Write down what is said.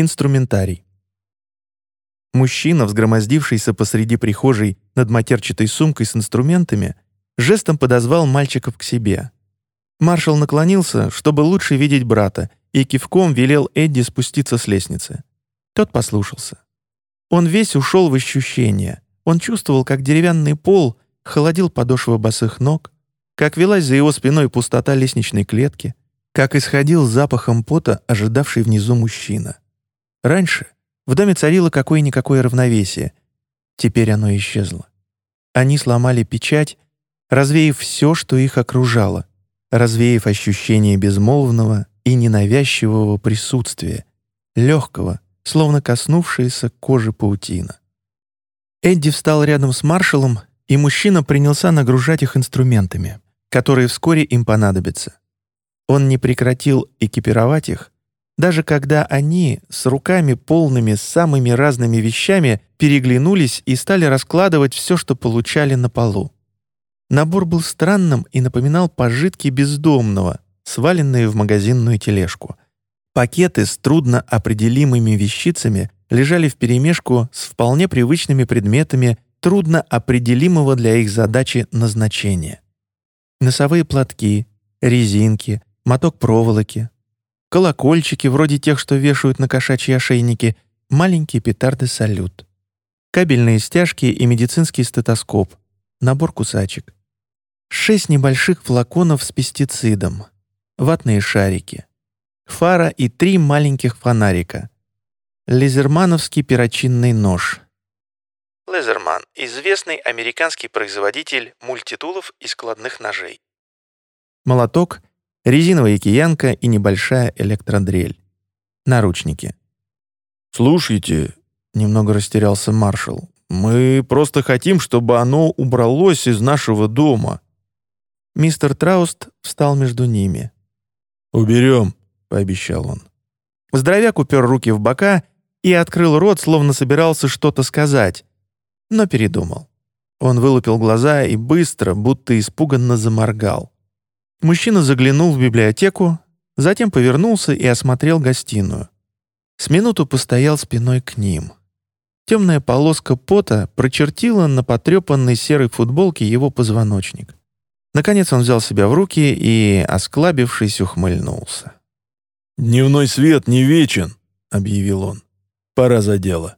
Инструментарий. Мужчина, взгромоздившийся посреди прихожей над матерчатой сумкой с инструментами, жестом подозвал мальчиков к себе. Маршал наклонился, чтобы лучше видеть брата, и кивком велел Эдди спуститься с лестницы. Тот послушался. Он весь ушел в ощущение. Он чувствовал, как деревянный пол холодил подошвы босых ног, как велась за его спиной пустота лестничной клетки, как исходил запахом пота ожидавший внизу мужчина. Раньше в доме царило какое-никакое равновесие. Теперь оно исчезло. Они сломали печать, развеяв все, что их окружало, развеяв ощущение безмолвного и ненавязчивого присутствия, легкого, словно коснувшееся кожи паутина. Эдди встал рядом с маршалом, и мужчина принялся нагружать их инструментами, которые вскоре им понадобятся. Он не прекратил экипировать их, даже когда они с руками полными самыми разными вещами переглянулись и стали раскладывать все, что получали на полу. Набор был странным и напоминал пожитки бездомного, сваленные в магазинную тележку. Пакеты с трудно определимыми вещицами лежали вперемешку с вполне привычными предметами трудно определимого для их задачи назначения. Носовые платки, резинки, моток проволоки, колокольчики, вроде тех, что вешают на кошачьи ошейники, маленькие петарды-салют, кабельные стяжки и медицинский стетоскоп, набор кусачек, шесть небольших флаконов с пестицидом, ватные шарики, фара и три маленьких фонарика, лезермановский перочинный нож. Лезерман — известный американский производитель мультитулов и складных ножей. Молоток резиновая киянка и небольшая электродрель. Наручники. «Слушайте», — немного растерялся маршал, «мы просто хотим, чтобы оно убралось из нашего дома». Мистер Трауст встал между ними. «Уберем», — пообещал он. Здоровяк упер руки в бока и открыл рот, словно собирался что-то сказать, но передумал. Он вылупил глаза и быстро, будто испуганно заморгал. Мужчина заглянул в библиотеку, затем повернулся и осмотрел гостиную. С минуту постоял спиной к ним. Темная полоска пота прочертила на потрепанной серой футболке его позвоночник. Наконец он взял себя в руки и, осклабившись, ухмыльнулся. «Дневной свет не вечен», — объявил он. «Пора за дело».